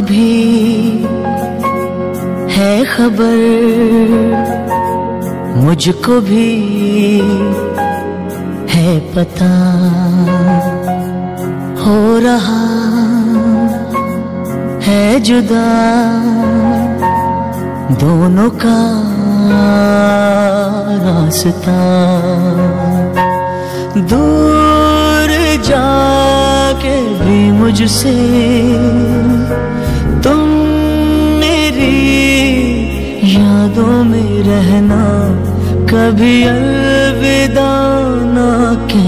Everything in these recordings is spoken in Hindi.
भी है खबर, मुझको भी है पता हो रहा है जुदा। दोनों का रास्ता दूर जाके भी मुझसे यादों में रहना कभी अलविदा ना कहना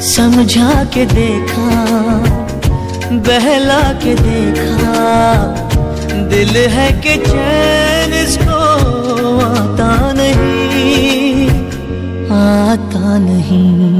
समझा के देखा, बहला के देखा, दिल है कि चैन इसको आता नहीं। आता नहीं।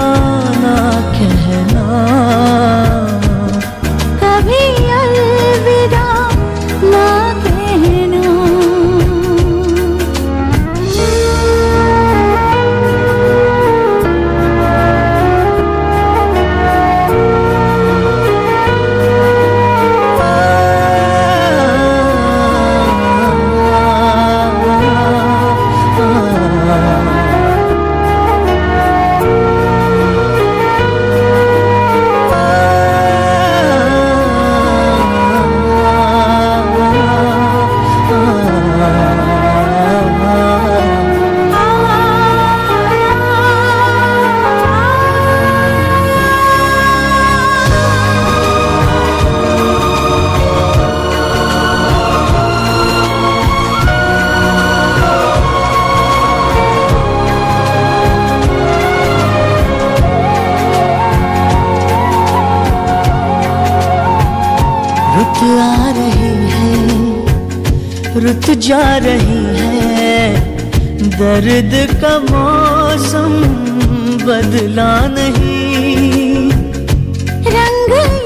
रुत जा रही है। दर्द का मौसम बदला नहीं। रंग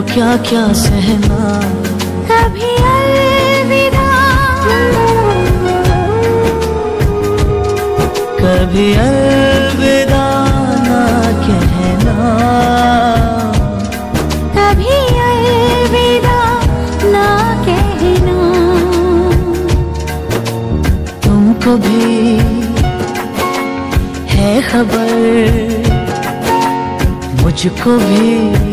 क्या क्या सहना। कभी अलविदा। कभी अलविदा ना कहना। कभी अलविदा ना कहना। तुमको भी है खबर मुझको भी।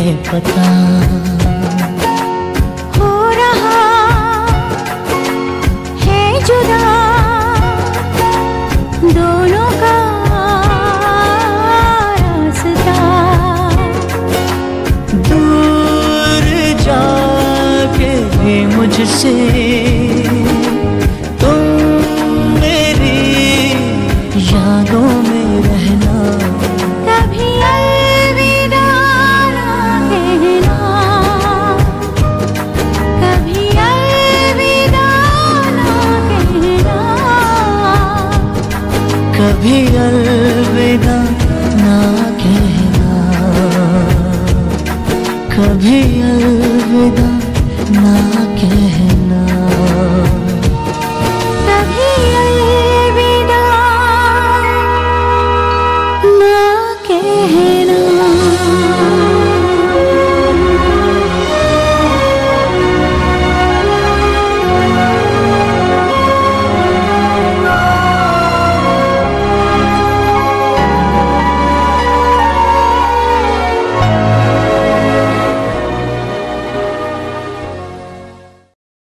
है पता। हो रहा है जुदा दोनों का रास्ता। दूर जाके भी मुझसे कभी अलविदा।